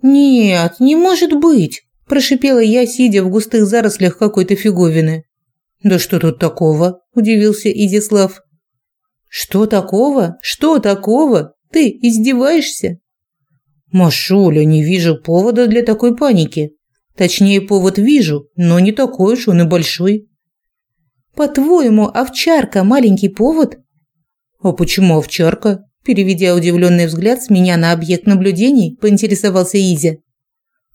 «Нет, не может быть!» – прошипела я, сидя в густых зарослях какой-то фиговины. «Да что тут такого?» – удивился Изислав. «Что такого? Что такого? Ты издеваешься?» «Машуля, не вижу повода для такой паники. Точнее, повод вижу, но не такой уж он и большой». «По-твоему, овчарка – маленький повод?» «А почему овчарка?» Переведя удивленный взгляд с меня на объект наблюдений, поинтересовался Изя.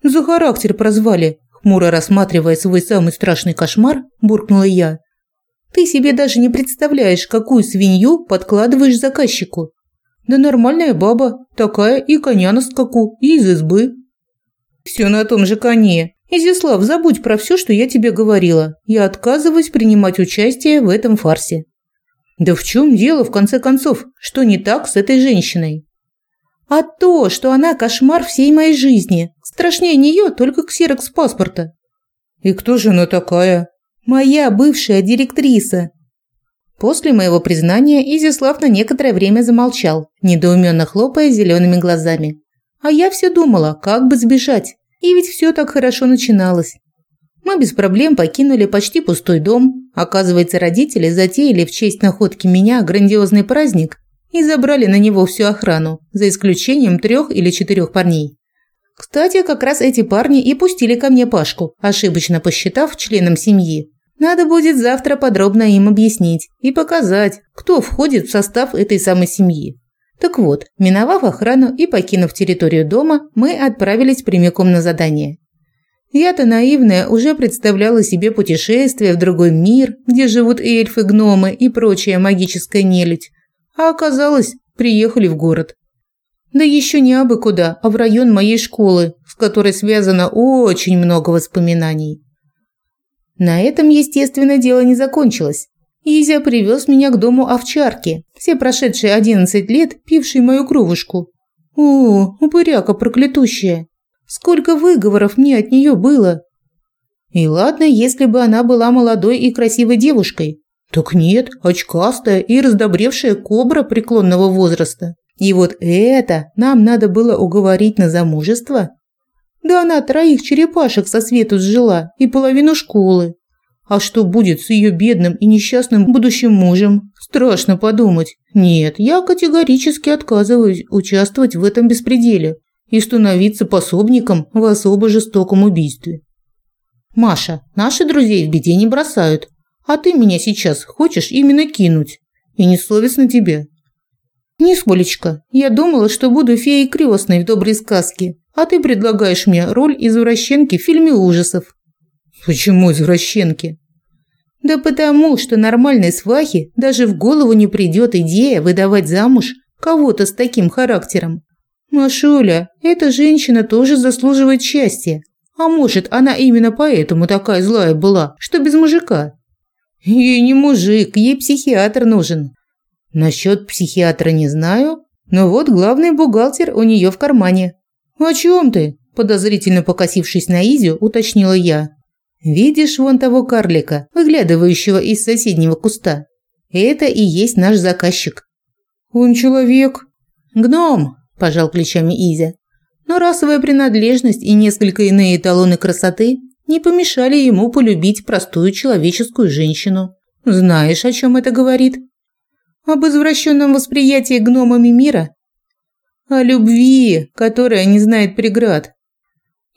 «За характер прозвали», – хмуро рассматривая свой самый страшный кошмар, буркнула я. «Ты себе даже не представляешь, какую свинью подкладываешь заказчику. Да нормальная баба, такая и коня на скаку, и из избы». «Все на том же коне. Изяслав, забудь про все, что я тебе говорила. Я отказываюсь принимать участие в этом фарсе». Да в чем дело, в конце концов? Что не так с этой женщиной? А то, что она кошмар всей моей жизни. Страшнее нее только ксерокс паспорта. И кто же она такая? Моя бывшая директриса. После моего признания Изяслав на некоторое время замолчал, недоуменно хлопая зелеными глазами. А я все думала, как бы сбежать. И ведь все так хорошо начиналось. Мы без проблем покинули почти пустой дом. Оказывается, родители затеяли в честь находки меня грандиозный праздник и забрали на него всю охрану, за исключением трех или четырех парней. Кстати, как раз эти парни и пустили ко мне Пашку, ошибочно посчитав членом семьи. Надо будет завтра подробно им объяснить и показать, кто входит в состав этой самой семьи. Так вот, миновав охрану и покинув территорию дома, мы отправились прямиком на задание. Я-то наивная уже представляла себе путешествие в другой мир, где живут эльфы, гномы и прочая магическая нелюдь. А оказалось, приехали в город. Да еще не абы куда, а в район моей школы, с которой связано очень много воспоминаний. На этом, естественно, дело не закончилось. Изя привез меня к дому овчарки, все прошедшие 11 лет пившей мою кровушку. О, упыряка проклятущая. Сколько выговоров мне от нее было. И ладно, если бы она была молодой и красивой девушкой. Так нет, очкастая и раздобревшая кобра преклонного возраста. И вот это нам надо было уговорить на замужество. Да она троих черепашек со свету сжила и половину школы. А что будет с ее бедным и несчастным будущим мужем? Страшно подумать. Нет, я категорически отказываюсь участвовать в этом беспределе и становиться пособником в особо жестоком убийстве. Маша, наши друзей в беде не бросают, а ты меня сейчас хочешь именно кинуть. И не совестно тебе. Нисколечко. Я думала, что буду феей крестной в доброй сказке, а ты предлагаешь мне роль извращенки в фильме ужасов. Почему извращенки? Да потому, что нормальной свахе даже в голову не придет идея выдавать замуж кого-то с таким характером. Машуля, эта женщина тоже заслуживает счастья. А может, она именно поэтому такая злая была, что без мужика? Ей не мужик, ей психиатр нужен. Насчет психиатра не знаю, но вот главный бухгалтер у нее в кармане. О чем ты? Подозрительно покосившись на Изю, уточнила я. Видишь вон того карлика, выглядывающего из соседнего куста? Это и есть наш заказчик. Он человек. Гном, – пожал плечами Изя. Но расовая принадлежность и несколько иные эталоны красоты не помешали ему полюбить простую человеческую женщину. Знаешь, о чем это говорит? Об извращенном восприятии гномами мира? О любви, которая не знает преград.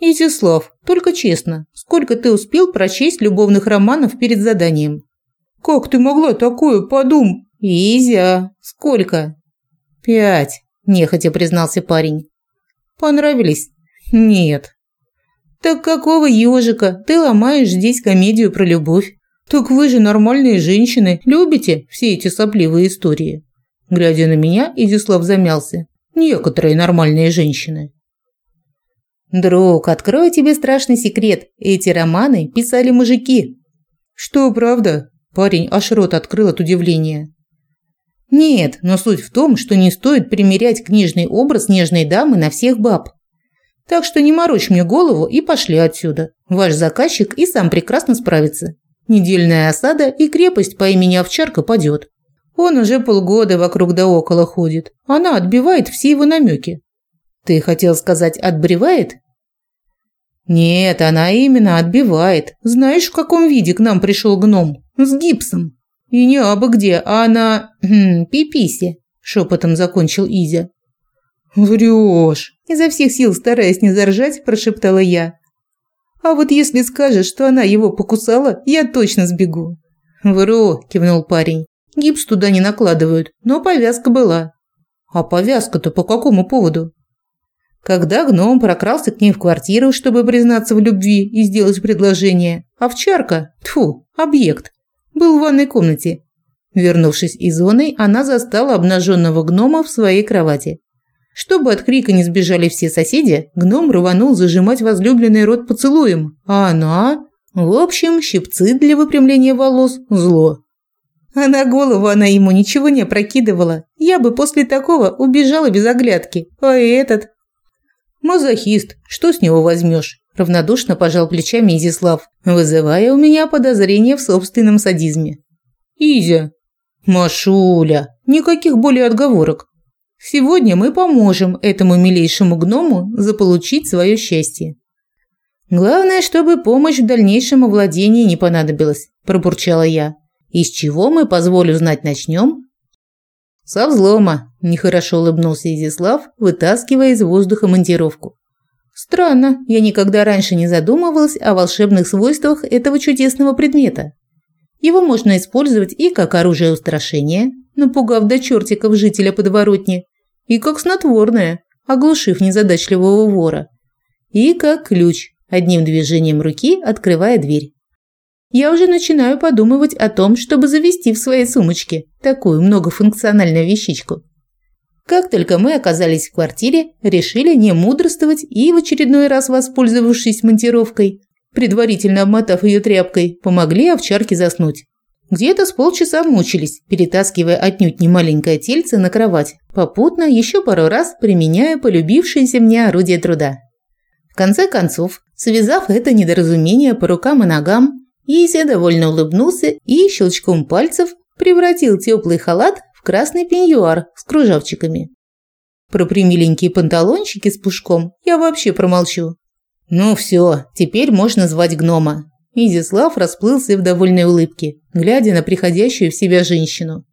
Изяслав, только честно, сколько ты успел прочесть любовных романов перед заданием? Как ты могла такое подум? Изя, сколько? Пять нехотя признался парень. Понравились? Нет. Так какого ежика ты ломаешь здесь комедию про любовь? Так вы же нормальные женщины, любите все эти сопливые истории. Глядя на меня, Изяслав замялся. Некоторые нормальные женщины. Друг, открою тебе страшный секрет. Эти романы писали мужики. Что, правда? Парень аж рот открыл от удивления. Нет, но суть в том, что не стоит примерять книжный образ нежной дамы на всех баб. Так что не морочь мне голову и пошли отсюда. Ваш заказчик и сам прекрасно справится. Недельная осада и крепость по имени Овчарка падет. Он уже полгода вокруг да около ходит. Она отбивает все его намеки. Ты хотел сказать «отбревает»? Нет, она именно отбивает. Знаешь, в каком виде к нам пришел гном? С гипсом. И не абы где, а на... Хм, пиписе, шепотом закончил Изя. Врешь. Изо всех сил стараясь не заржать, прошептала я. А вот если скажешь, что она его покусала, я точно сбегу. Вру, кивнул парень. Гипс туда не накладывают, но повязка была. А повязка-то по какому поводу? Когда гном прокрался к ней в квартиру, чтобы признаться в любви и сделать предложение, овчарка, тфу, объект, был в ванной комнате. Вернувшись из зоны, она застала обнаженного гнома в своей кровати. Чтобы от крика не сбежали все соседи, гном рванул зажимать возлюбленный рот поцелуем, а она... В общем, щипцы для выпрямления волос – зло. А на голову она ему ничего не опрокидывала. Я бы после такого убежала без оглядки. А этот «Мазохист, что с него возьмешь?» – равнодушно пожал плечами Изислав, вызывая у меня подозрение в собственном садизме. «Изя!» «Машуля! Никаких более отговорок. Сегодня мы поможем этому милейшему гному заполучить свое счастье». «Главное, чтобы помощь в дальнейшем овладении не понадобилась», – пробурчала я. «Из чего мы, позволю знать, начнем?» «Со взлома», – нехорошо улыбнулся Изяслав, вытаскивая из воздуха монтировку. «Странно, я никогда раньше не задумывалась о волшебных свойствах этого чудесного предмета. Его можно использовать и как оружие устрашения, напугав до чертиков жителя подворотни, и как снотворное, оглушив незадачливого вора, и как ключ, одним движением руки открывая дверь. Я уже начинаю подумывать о том, чтобы завести в своей сумочке такую многофункциональную вещичку. Как только мы оказались в квартире, решили не мудрствовать и в очередной раз воспользовавшись монтировкой, предварительно обмотав ее тряпкой, помогли овчарке заснуть. Где-то с полчаса мучились, перетаскивая отнюдь не маленькое тельце на кровать, попутно еще пару раз применяя полюбившееся мне орудие труда. В конце концов, связав это недоразумение по рукам и ногам, Изя довольно улыбнулся и щелчком пальцев превратил теплый халат в красный пеньюар с кружавчиками. Про примиленькие панталончики с пушком я вообще промолчу. Ну все, теперь можно звать гнома. Изяслав расплылся в довольной улыбке, глядя на приходящую в себя женщину.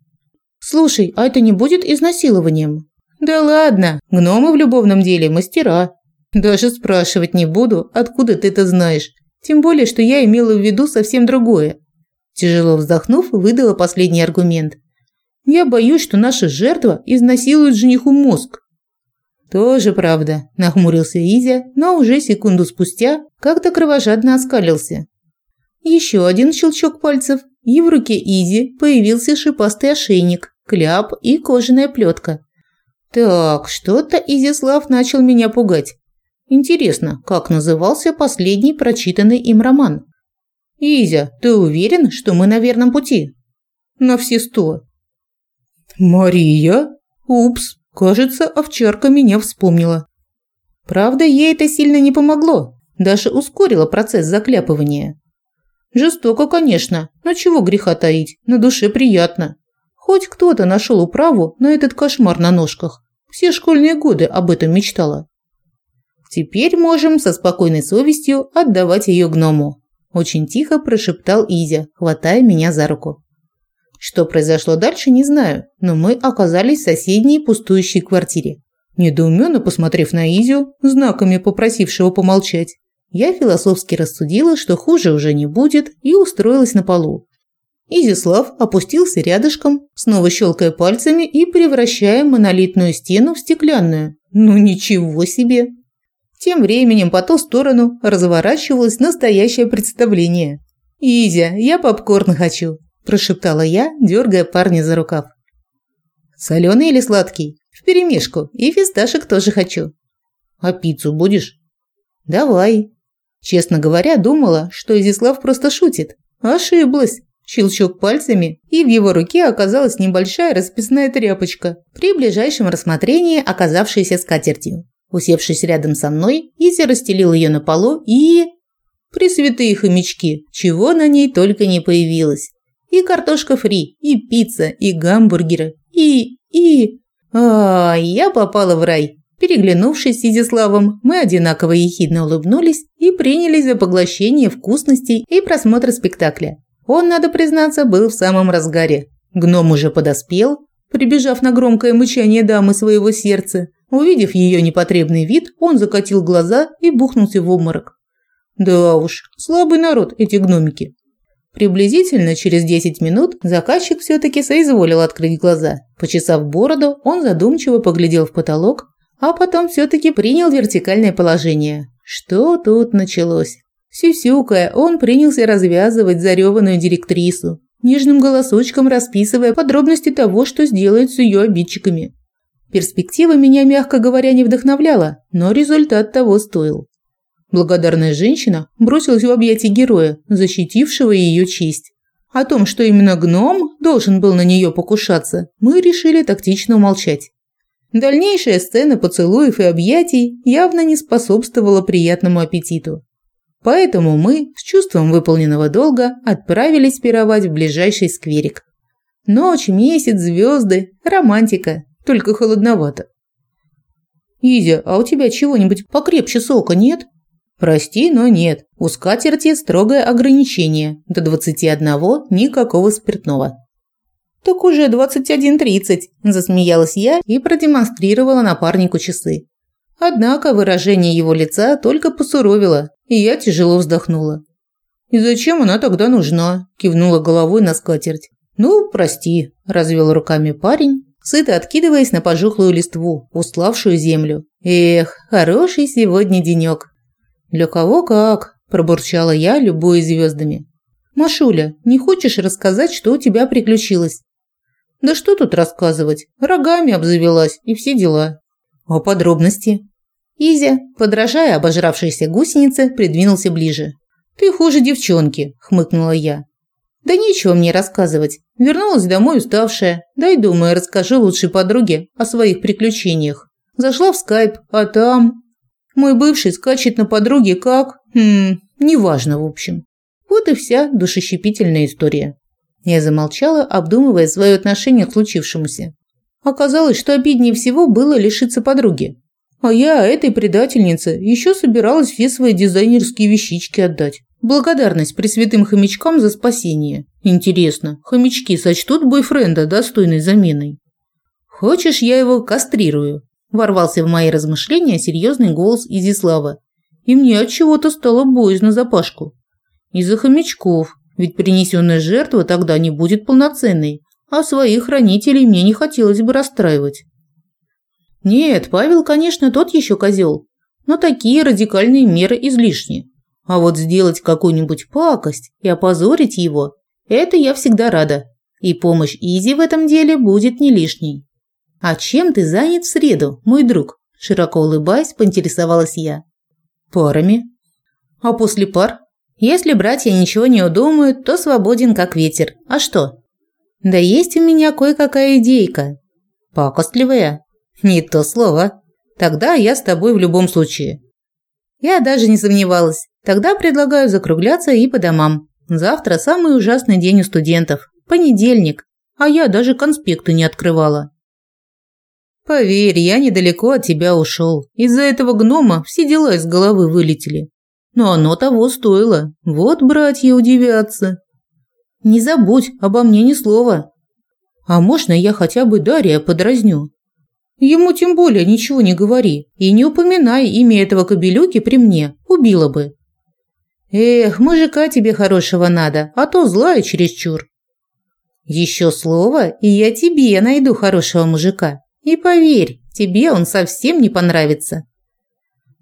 «Слушай, а это не будет изнасилованием?» «Да ладно, гномы в любовном деле мастера. Даже спрашивать не буду, откуда ты это знаешь. Тем более, что я имела в виду совсем другое. Тяжело вздохнув, выдала последний аргумент. Я боюсь, что наша жертва изнасилует жениху мозг. Тоже правда, нахмурился Изя, но уже секунду спустя как-то кровожадно оскалился. Еще один щелчок пальцев, и в руке Изи появился шипастый ошейник, кляп и кожаная плетка. Так, что-то Изяслав начал меня пугать. Интересно, как назывался последний прочитанный им роман? Изя, ты уверен, что мы на верном пути? На все сто. Мария? Упс, кажется, овчарка меня вспомнила. Правда, ей это сильно не помогло, даже ускорило процесс закляпывания. Жестоко, конечно, но чего греха таить, на душе приятно. Хоть кто-то нашел управу на этот кошмар на ножках. Все школьные годы об этом мечтала. Теперь можем со спокойной совестью отдавать ее гному. Очень тихо прошептал Изя, хватая меня за руку. Что произошло дальше, не знаю, но мы оказались в соседней пустующей квартире. Недоуменно посмотрев на Изю, знаками попросившего помолчать, я философски рассудила, что хуже уже не будет, и устроилась на полу. Изислав опустился рядышком, снова щелкая пальцами и превращая монолитную стену в стеклянную. Ну ничего себе! Тем временем по ту сторону разворачивалось настоящее представление. «Изя, я попкорн хочу», – прошептала я, дергая парня за рукав. «Соленый или сладкий? Вперемешку. И фисташек тоже хочу». «А пиццу будешь?» «Давай». Честно говоря, думала, что Изислав просто шутит. Ошиблась. Щелчок пальцами, и в его руке оказалась небольшая расписная тряпочка, при ближайшем рассмотрении оказавшаяся скатертью. Усевшись рядом со мной, Изи расстелил ее на полу и... Пресвятые хомячки, чего на ней только не появилось. И картошка фри, и пицца, и гамбургеры, и... и... А, я попала в рай. Переглянувшись с Изяславом, мы одинаково ехидно улыбнулись и принялись за поглощение вкусностей и просмотр спектакля. Он, надо признаться, был в самом разгаре. Гном уже подоспел, прибежав на громкое мычание дамы своего сердца. Увидев ее непотребный вид, он закатил глаза и бухнулся в обморок. Да уж, слабый народ эти гномики. Приблизительно через 10 минут заказчик все-таки соизволил открыть глаза. Почесав бороду, он задумчиво поглядел в потолок, а потом все-таки принял вертикальное положение. Что тут началось? Сюсюкая, он принялся развязывать зареванную директрису, нежным голосочком расписывая подробности того, что сделает с ее обидчиками. Перспектива меня, мягко говоря, не вдохновляла, но результат того стоил. Благодарная женщина бросилась в объятия героя, защитившего ее честь. О том, что именно гном должен был на нее покушаться, мы решили тактично умолчать. Дальнейшая сцена поцелуев и объятий явно не способствовала приятному аппетиту. Поэтому мы, с чувством выполненного долга, отправились пировать в ближайший скверик. Ночь, месяц, звезды, романтика, только холодновато. «Изя, а у тебя чего-нибудь покрепче сока нет?» «Прости, но нет. У скатерти строгое ограничение. До 21 никакого спиртного». «Так уже 21.30», – засмеялась я и продемонстрировала напарнику часы. Однако выражение его лица только посуровило, и я тяжело вздохнула. «И зачем она тогда нужна?» – кивнула головой на скатерть. «Ну, прости», – развел руками парень, сыто откидываясь на пожухлую листву, уславшую землю. «Эх, хороший сегодня денёк». «Для кого как?» – пробурчала я, любуясь звездами. «Машуля, не хочешь рассказать, что у тебя приключилось?» «Да что тут рассказывать? Рогами обзавелась и все дела». «А подробности?» Изя, подражая обожравшейся гусенице, придвинулся ближе. «Ты хуже девчонки», – хмыкнула я. «Да нечего мне рассказывать. Вернулась домой уставшая. Дай, думаю, расскажу лучшей подруге о своих приключениях. Зашла в скайп, а там...» Мой бывший скачет на подруге как... Хм, неважно, в общем. Вот и вся душещипительная история. Я замолчала, обдумывая свое отношение к случившемуся. Оказалось, что обиднее всего было лишиться подруги. А я этой предательнице еще собиралась все свои дизайнерские вещички отдать. Благодарность пресвятым хомячкам за спасение. Интересно, хомячки сочтут бойфренда достойной заменой? Хочешь, я его кастрирую? Ворвался в мои размышления серьезный голос Изислава. И мне от чего-то стало боязно за Пашку. Из-за хомячков, ведь принесенная жертва тогда не будет полноценной, а своих хранителей мне не хотелось бы расстраивать. Нет, Павел, конечно, тот еще козел, но такие радикальные меры излишни. А вот сделать какую-нибудь пакость и опозорить его – это я всегда рада. И помощь Изи в этом деле будет не лишней. «А чем ты занят в среду, мой друг?» – широко улыбаясь, поинтересовалась я. «Парами». «А после пар?» «Если братья ничего не удумают, то свободен как ветер. А что?» «Да есть у меня кое-какая идейка». «Пакостливая?» «Не то слово. Тогда я с тобой в любом случае». Я даже не сомневалась. Тогда предлагаю закругляться и по домам. Завтра самый ужасный день у студентов. Понедельник. А я даже конспекты не открывала. Поверь, я недалеко от тебя ушел. Из-за этого гнома все дела из головы вылетели. Но оно того стоило. Вот братья удивятся. Не забудь обо мне ни слова. А можно я хотя бы Дарья подразню? Ему тем более ничего не говори и не упоминай имя этого кобелюки при мне, убила бы. Эх, мужика тебе хорошего надо, а то злая чересчур. Еще слово, и я тебе найду хорошего мужика. И поверь, тебе он совсем не понравится.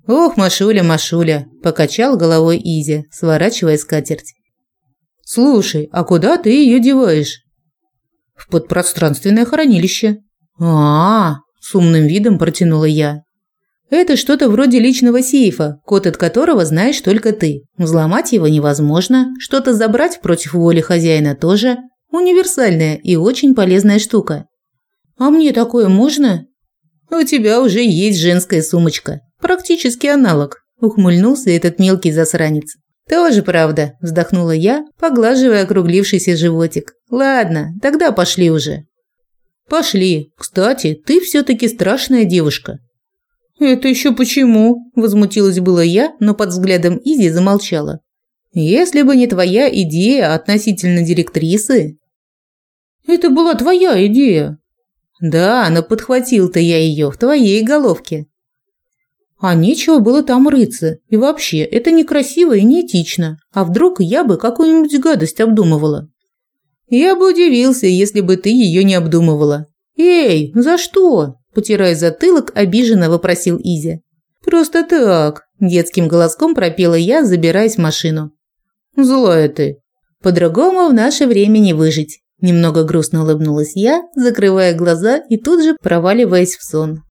Ох, Машуля, Машуля, покачал головой Изя, сворачивая скатерть. Слушай, а куда ты ее деваешь? В подпространственное хранилище. А, -а, -а с умным видом протянула я. Это что-то вроде личного сейфа, код от которого знаешь только ты. Взломать его невозможно, что-то забрать против воли хозяина тоже. Универсальная и очень полезная штука. А мне такое можно? У тебя уже есть женская сумочка. Практически аналог. Ухмыльнулся этот мелкий засранец. Тоже правда, вздохнула я, поглаживая округлившийся животик. Ладно, тогда пошли уже. Пошли. Кстати, ты все таки страшная девушка. Это еще почему? Возмутилась было я, но под взглядом Изи замолчала. Если бы не твоя идея относительно директрисы. Это была твоя идея. Да, но подхватил-то я ее в твоей головке. А нечего было там рыться. И вообще, это некрасиво и неэтично. А вдруг я бы какую-нибудь гадость обдумывала? Я бы удивился, если бы ты ее не обдумывала. Эй, за что? Потирая затылок, обиженно вопросил Изя. Просто так, детским голоском пропела я, забираясь в машину. Злая ты. По-другому в наше время не выжить. Немного грустно улыбнулась я, закрывая глаза и тут же проваливаясь в сон.